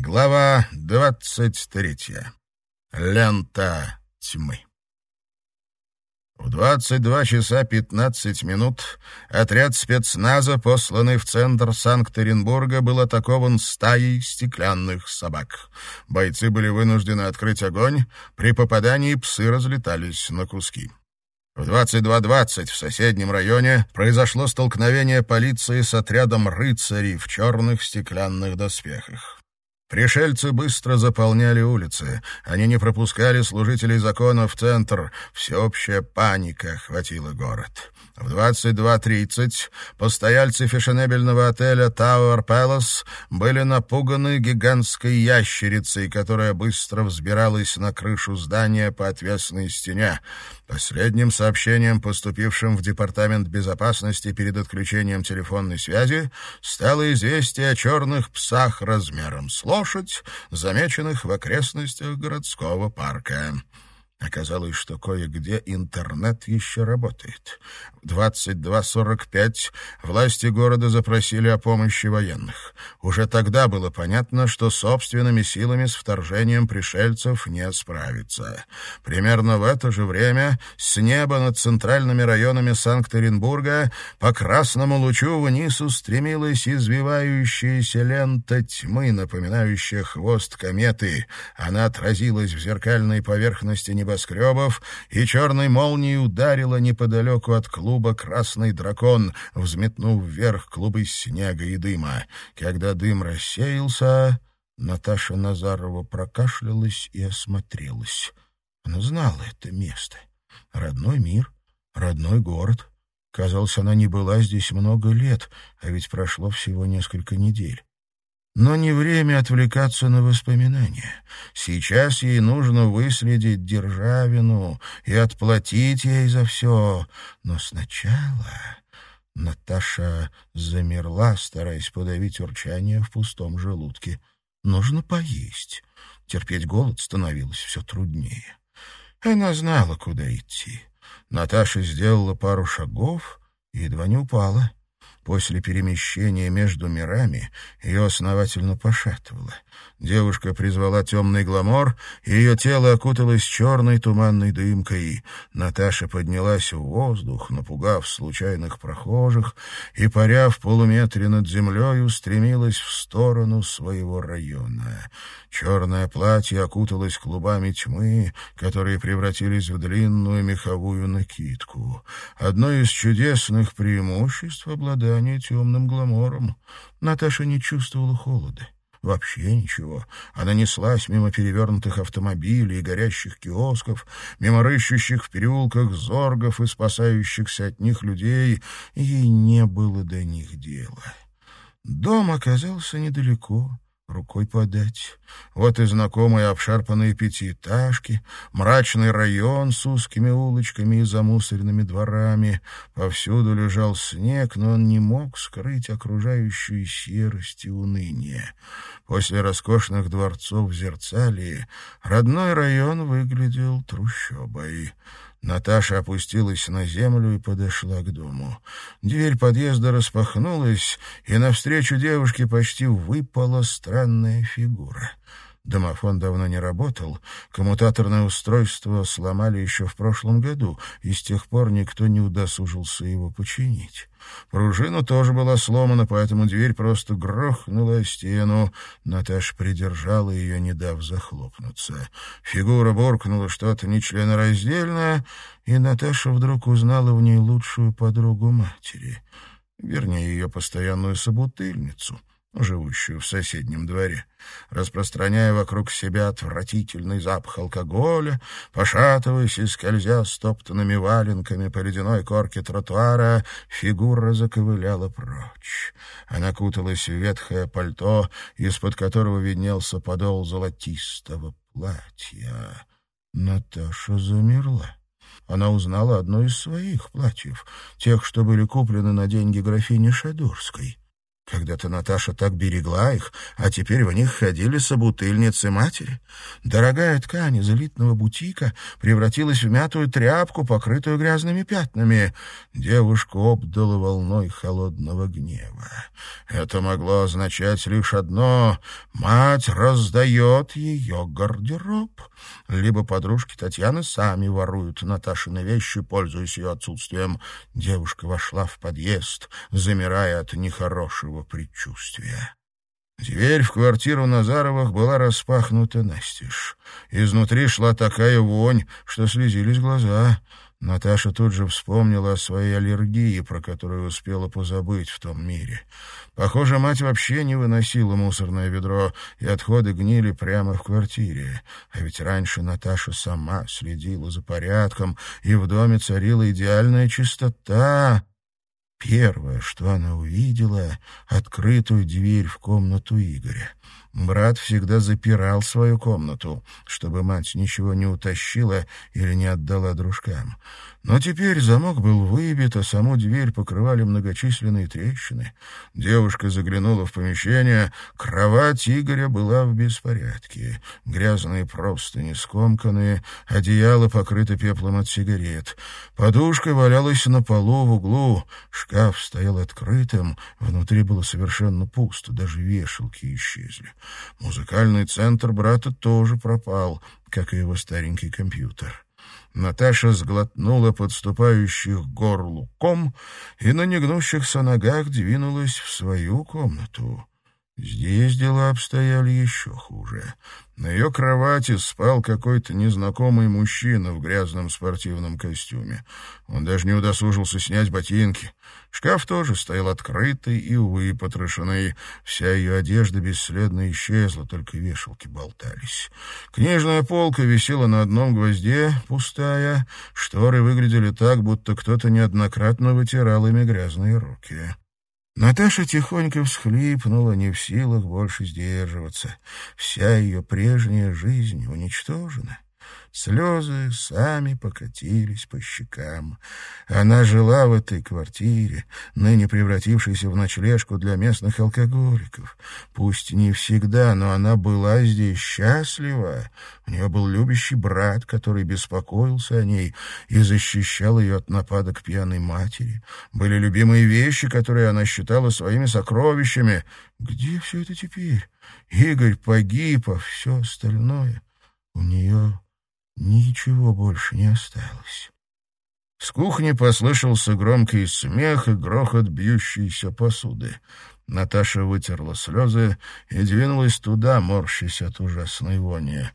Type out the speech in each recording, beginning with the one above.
Глава двадцать третья. Лента тьмы. В 22 часа 15 минут отряд спецназа, посланный в центр Санкт-Петербурга, был атакован стаей стеклянных собак. Бойцы были вынуждены открыть огонь, при попадании псы разлетались на куски. В 22.20 в соседнем районе произошло столкновение полиции с отрядом рыцарей в черных стеклянных доспехах. Пришельцы быстро заполняли улицы. Они не пропускали служителей закона в центр. Всеобщая паника охватила город. В 22.30 постояльцы фешенебельного отеля Tower Palace были напуганы гигантской ящерицей, которая быстро взбиралась на крышу здания по отвесной стене. Последним сообщением, поступившим в Департамент безопасности перед отключением телефонной связи, стало известие о черных псах размером с лошадь, замеченных в окрестностях городского парка. Оказалось, что кое-где интернет еще работает. В 22.45 власти города запросили о помощи военных. Уже тогда было понятно, что собственными силами с вторжением пришельцев не справиться. Примерно в это же время с неба над центральными районами Санкт-Петербурга по красному лучу вниз устремилась извивающаяся лента тьмы, напоминающая хвост кометы. Она отразилась в зеркальной поверхности небесного небоскребов, и черной молнией ударила неподалеку от клуба «Красный дракон», взметнув вверх клубы снега и дыма. Когда дым рассеялся, Наташа Назарова прокашлялась и осмотрелась. Она знала это место. Родной мир, родной город. Казалось, она не была здесь много лет, а ведь прошло всего несколько недель. Но не время отвлекаться на воспоминания. Сейчас ей нужно выследить Державину и отплатить ей за все. Но сначала Наташа замерла, стараясь подавить урчание в пустом желудке. Нужно поесть. Терпеть голод становилось все труднее. Она знала, куда идти. Наташа сделала пару шагов и едва не упала. После перемещения между мирами ее основательно пошатывало. Девушка призвала темный гламор, и ее тело окуталось черной туманной дымкой. Наташа поднялась в воздух, напугав случайных прохожих, и, паря в полуметре над землей, устремилась в сторону своего района. Черное платье окуталось клубами тьмы, которые превратились в длинную меховую накидку. Одно из чудесных преимуществ обладания обладание темным гламором. Наташа не чувствовала холода. Вообще ничего. Она неслась мимо перевернутых автомобилей и горящих киосков, мимо рыщущих в переулках зоргов и спасающихся от них людей. Ей не было до них дела. Дом оказался недалеко рукой подать. Вот и знакомые обшарпанные пятиэтажки, мрачный район с узкими улочками и замусоренными дворами. Повсюду лежал снег, но он не мог скрыть окружающую серость и уныние. После роскошных дворцов в Зерцалии родной район выглядел трущобой. Наташа опустилась на землю и подошла к дому. Дверь подъезда распахнулась, и навстречу девушке почти выпала странная фигура. Домофон давно не работал, коммутаторное устройство сломали еще в прошлом году, и с тех пор никто не удосужился его починить. Пружина тоже была сломана, поэтому дверь просто грохнула о стену. Наташа придержала ее, не дав захлопнуться. Фигура буркнула что-то нечленораздельное, и Наташа вдруг узнала в ней лучшую подругу матери, вернее, ее постоянную собутыльницу — живущую в соседнем дворе, распространяя вокруг себя отвратительный запах алкоголя, пошатываясь и скользя стоптанными валенками по ледяной корке тротуара, фигура заковыляла прочь. Она куталась в ветхое пальто, из-под которого виднелся подол золотистого платья. Наташа замерла. Она узнала одно из своих платьев, тех, что были куплены на деньги графини Шадурской. Когда-то Наташа так берегла их, а теперь в них ходили собутыльницы матери. Дорогая ткань из элитного бутика превратилась в мятую тряпку, покрытую грязными пятнами. Девушку обдала волной холодного гнева. Это могло означать лишь одно — мать раздает ее гардероб. Либо подружки Татьяны сами воруют Наташины вещи, пользуясь ее отсутствием. Девушка вошла в подъезд, замирая от нехорошего дурного предчувствия. Дверь в квартиру Назаровых была распахнута настежь. Изнутри шла такая вонь, что слезились глаза. Наташа тут же вспомнила о своей аллергии, про которую успела позабыть в том мире. Похоже, мать вообще не выносила мусорное ведро, и отходы гнили прямо в квартире. А ведь раньше Наташа сама следила за порядком, и в доме царила идеальная чистота. Первое, что она увидела, — открытую дверь в комнату Игоря. Брат всегда запирал свою комнату, чтобы мать ничего не утащила или не отдала дружкам. Но теперь замок был выбит, а саму дверь покрывали многочисленные трещины. Девушка заглянула в помещение. Кровать Игоря была в беспорядке. Грязные простыни скомканные, одеяло покрыто пеплом от сигарет. Подушка валялась на полу в углу. Шкаф стоял открытым, внутри было совершенно пусто, даже вешалки исчезли. Музыкальный центр брата тоже пропал, как и его старенький компьютер. Наташа сглотнула подступающих горлу ком и на негнущихся ногах двинулась в свою комнату. Здесь дела обстояли еще хуже. На ее кровати спал какой-то незнакомый мужчина в грязном спортивном костюме. Он даже не удосужился снять ботинки. Шкаф тоже стоял открытый и выпотрошенный. Вся ее одежда бесследно исчезла, только вешалки болтались. Книжная полка висела на одном гвозде, пустая. Шторы выглядели так, будто кто-то неоднократно вытирал ими грязные руки. Наташа тихонько всхлипнула, не в силах больше сдерживаться. Вся ее прежняя жизнь уничтожена. Слезы сами покатились по щекам. Она жила в этой квартире, ныне превратившейся в ночлежку для местных алкоголиков. Пусть не всегда, но она была здесь счастлива. У нее был любящий брат, который беспокоился о ней и защищал ее от нападок пьяной матери. Были любимые вещи, которые она считала своими сокровищами. Где все это теперь? Игорь погиб, а все остальное у нее Ничего больше не осталось. С кухни послышался громкий смех и грохот бьющейся посуды. Наташа вытерла слезы и двинулась туда, морщась от ужасной вони.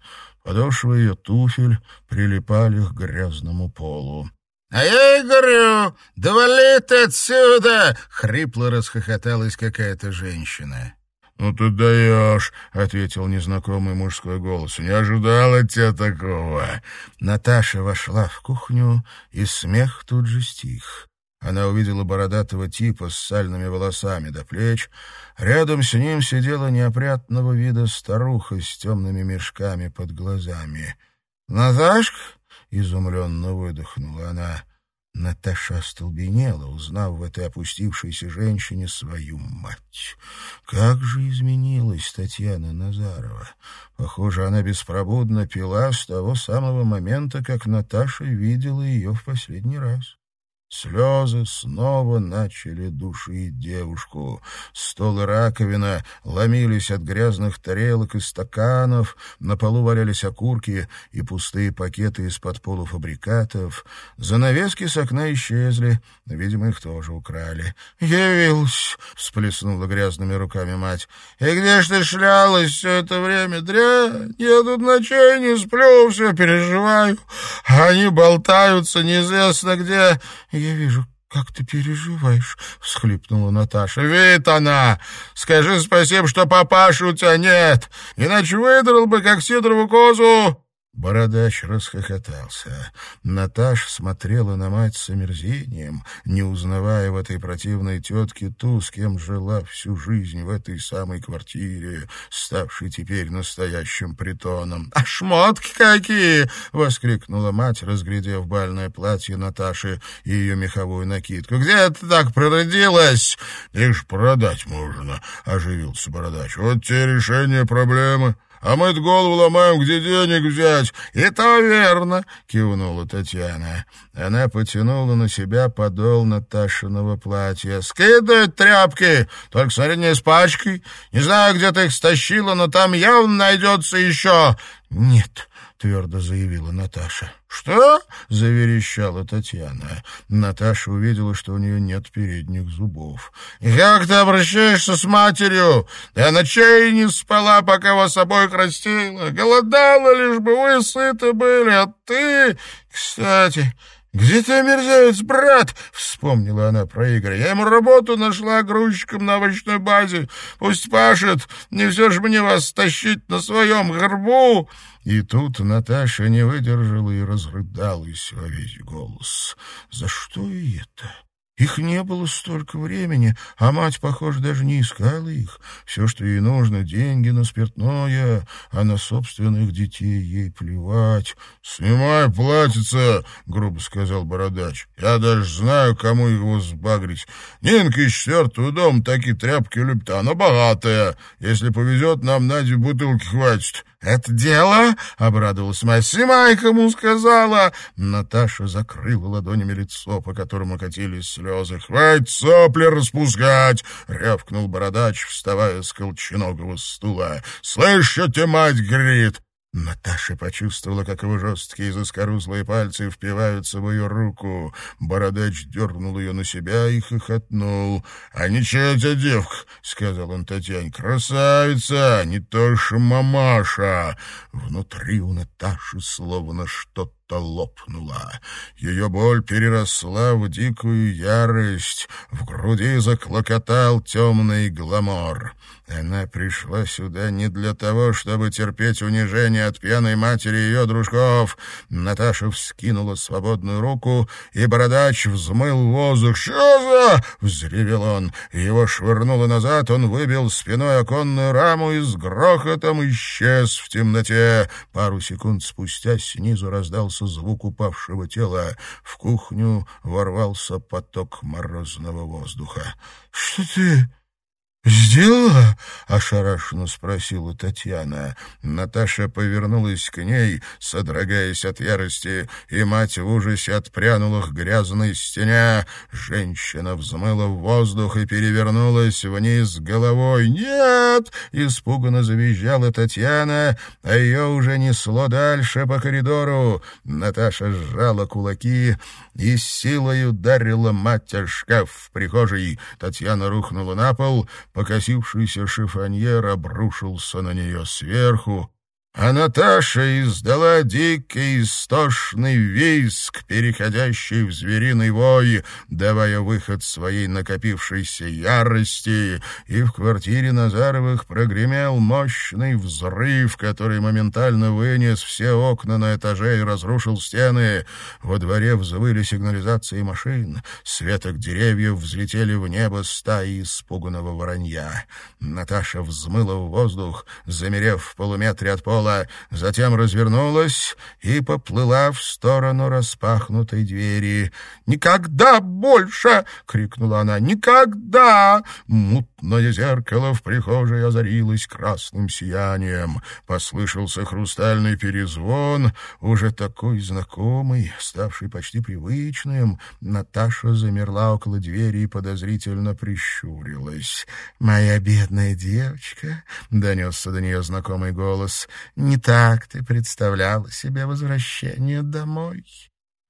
Подошвы ее туфель прилипали к грязному полу. — А я и говорю, да вали отсюда! — хрипло расхохоталась какая-то женщина. «Ну ты даешь», — ответил незнакомый мужской голос. «Не ожидал от тебя такого». Наташа вошла в кухню, и смех тут же стих. Она увидела бородатого типа с сальными волосами до плеч. Рядом с ним сидела неопрятного вида старуха с темными мешками под глазами. «Наташка?» — изумленно выдохнула она. Наташа остолбенела, узнав в этой опустившейся женщине свою мать. Как же изменилась Татьяна Назарова! Похоже, она беспробудно пила с того самого момента, как Наташа видела ее в последний раз. Слезы снова начали душить девушку. Стол и раковина ломились от грязных тарелок и стаканов, на полу валялись окурки и пустые пакеты из-под полуфабрикатов. Занавески с окна исчезли, видимо, их тоже украли. «Явилась!» — всплеснула грязными руками мать. «И где ж ты шлялась все это время, дрянь? Я тут ночей не сплю, все переживаю. Они болтаются неизвестно где...» «Я вижу, как ты переживаешь», — всхлипнула Наташа. «Вид она! Скажи спасибо, что папаши у тебя нет, иначе выдрал бы, как Сидорову козу!» Бородач расхохотался. Наташа смотрела на мать с омерзением, не узнавая в этой противной тетке ту, с кем жила всю жизнь в этой самой квартире, ставшей теперь настоящим притоном. «А шмотки какие!» — воскликнула мать, разглядев бальное платье Наташи и ее меховую накидку. «Где ты так прородилась?» «Лишь продать можно», — оживился Бородач. «Вот те решение проблемы» а мы-то голову ломаем, где денег взять. — И то верно, — кивнула Татьяна. Она потянула на себя подол Наташиного платья. — Скидывают тряпки, только смотри, не с пачкой. Не знаю, где ты их стащила, но там явно найдется еще. — Нет, твердо заявила Наташа. «Что?» — заверещала Татьяна. Наташа увидела, что у нее нет передних зубов. «Как ты обращаешься с матерью? Я ночей не спала, пока вас обоих растила. Голодала, лишь бы вы сыты были, а ты... Кстати, «Где ты, мерзавец, брат?» — вспомнила она про Игоря. «Я ему работу нашла грузчиком на овощной базе. Пусть пашет, не все же мне вас тащить на своем горбу!» И тут Наташа не выдержала и разрыдалась во весь голос. «За что и это?» Их не было столько времени, а мать, похоже, даже не искала их. Все, что ей нужно, деньги на спиртное, а на собственных детей ей плевать. — Снимай платьице, — грубо сказал Бородач. — Я даже знаю, кому его сбагрить. Нинка из четвертого дома такие тряпки любит, она богатая. Если повезет, нам на две бутылки хватит. «Это дело?» — обрадовалась мать. «Снимай, кому сказала!» Наташа закрыла ладонями лицо, по которому катились слезы. «Хватит сопли распускать!» — рявкнул бородач, вставая с колченогого стула. «Слышите, мать грит? Наташа почувствовала, как его жесткие заскорузлые пальцы впиваются в ее руку. Бородач дернул ее на себя и хохотнул. — А ничего тебе, девка, — сказал он Татьяне, — красавица, не то что мамаша. Внутри у Наташи словно что-то что лопнула. Ее боль переросла в дикую ярость, в груди заклокотал темный гламор. Она пришла сюда не для того, чтобы терпеть унижение от пьяной матери ее дружков. Наташа вскинула свободную руку, и бородач взмыл воздух. «Что за?» — взревел он. Его швырнуло назад, он выбил спиной оконную раму и с грохотом исчез в темноте. Пару секунд спустя снизу раздался раздался звук упавшего тела. В кухню ворвался поток морозного воздуха. — Что ты «Сделала?» — ошарашенно спросила Татьяна. Наташа повернулась к ней, содрогаясь от ярости, и мать в ужасе отпрянула к грязной стене. Женщина взмыла в воздух и перевернулась вниз головой. «Нет!» — испуганно завизжала Татьяна, а ее уже несло дальше по коридору. Наташа сжала кулаки и силой ударила мать о шкаф в прихожей. Татьяна рухнула на пол — Покосившийся шифоньер обрушился на нее сверху, а Наташа издала дикий истошный визг, переходящий в звериный вой, давая выход своей накопившейся ярости, и в квартире Назаровых прогремел мощный взрыв, который моментально вынес все окна на этаже и разрушил стены. Во дворе взвыли сигнализации машин, светок деревьев взлетели в небо стаи испуганного воронья. Наташа взмыла в воздух, замерев в полуметре от пола, пола, затем развернулась и поплыла в сторону распахнутой двери. «Никогда больше!» — крикнула она. «Никогда!» Мутное зеркало в прихожей озарилось красным сиянием. Послышался хрустальный перезвон, уже такой знакомый, ставший почти привычным. Наташа замерла около двери и подозрительно прищурилась. «Моя бедная девочка!» — донесся до нее знакомый голос. Не так ты представляла себе возвращение домой.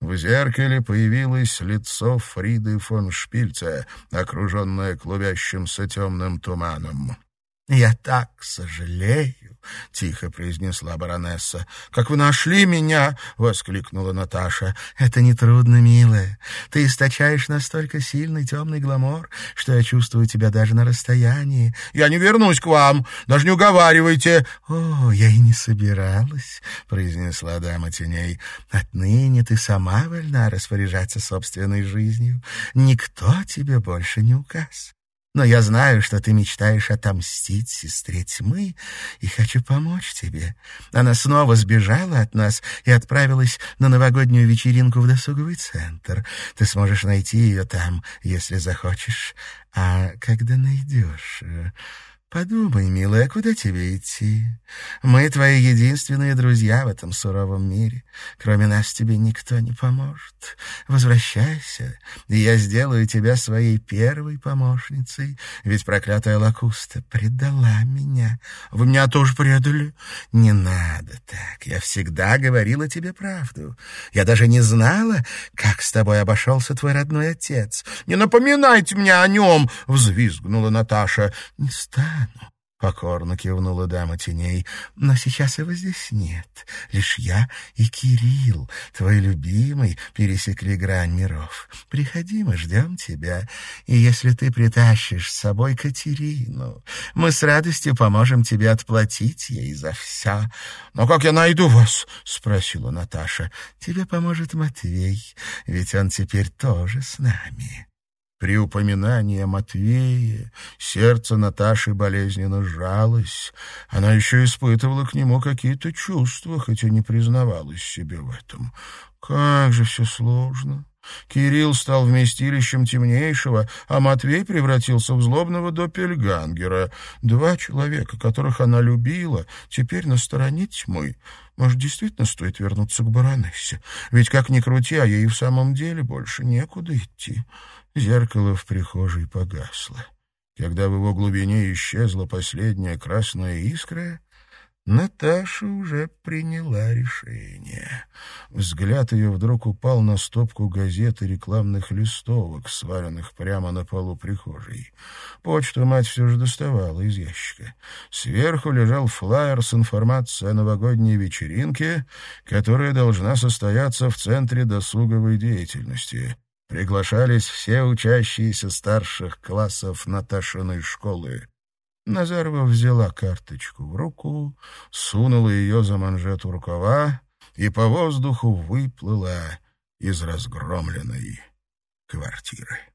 В зеркале появилось лицо Фриды фон Шпильца, окруженное клубящимся темным туманом. «Я так сожалею», — тихо произнесла баронесса. «Как вы нашли меня?» — воскликнула Наташа. «Это нетрудно, милая. Ты источаешь настолько сильный темный гламор, что я чувствую тебя даже на расстоянии. Я не вернусь к вам, даже не уговаривайте». «О, я и не собиралась», — произнесла дама теней. «Отныне ты сама вольна распоряжаться собственной жизнью. Никто тебе больше не указ. Но я знаю, что ты мечтаешь отомстить сестре тьмы, и хочу помочь тебе. Она снова сбежала от нас и отправилась на новогоднюю вечеринку в досуговый центр. Ты сможешь найти ее там, если захочешь. А когда найдешь... Подумай, милая, куда тебе идти? Мы твои единственные друзья в этом суровом мире. Кроме нас тебе никто не поможет. Возвращайся, и я сделаю тебя своей первой помощницей, ведь проклятая Лакуста предала меня. Вы меня тоже предали? Не надо так. Я всегда говорила тебе правду. Я даже не знала, как с тобой обошелся твой родной отец. Не напоминайте мне о нем, — взвизгнула Наташа. Не стану стану. Покорно кивнула дама теней. Но сейчас его здесь нет. Лишь я и Кирилл, твой любимый, пересекли грань миров. Приходи, мы ждем тебя. И если ты притащишь с собой Катерину, мы с радостью поможем тебе отплатить ей за все. Но как я найду вас? Спросила Наташа. Тебе поможет Матвей, ведь он теперь тоже с нами. При упоминании о Матвее сердце Наташи болезненно сжалось. Она еще испытывала к нему какие-то чувства, хотя не признавалась себе в этом. Как же все сложно. Кирилл стал вместилищем темнейшего, а Матвей превратился в злобного доппельгангера. Два человека, которых она любила, теперь на стороне тьмы. Может, действительно стоит вернуться к баронессе? Ведь, как ни крути, а ей в самом деле больше некуда идти. Зеркало в прихожей погасло. Когда в его глубине исчезла последняя красная искра, Наташа уже приняла решение. Взгляд ее вдруг упал на стопку газет и рекламных листовок, сваленных прямо на полу прихожей. Почту мать все же доставала из ящика. Сверху лежал флаер с информацией о новогодней вечеринке, которая должна состояться в Центре досуговой деятельности. Приглашались все учащиеся старших классов Наташиной школы. Назарова взяла карточку в руку, сунула ее за манжету рукава и по воздуху выплыла из разгромленной квартиры.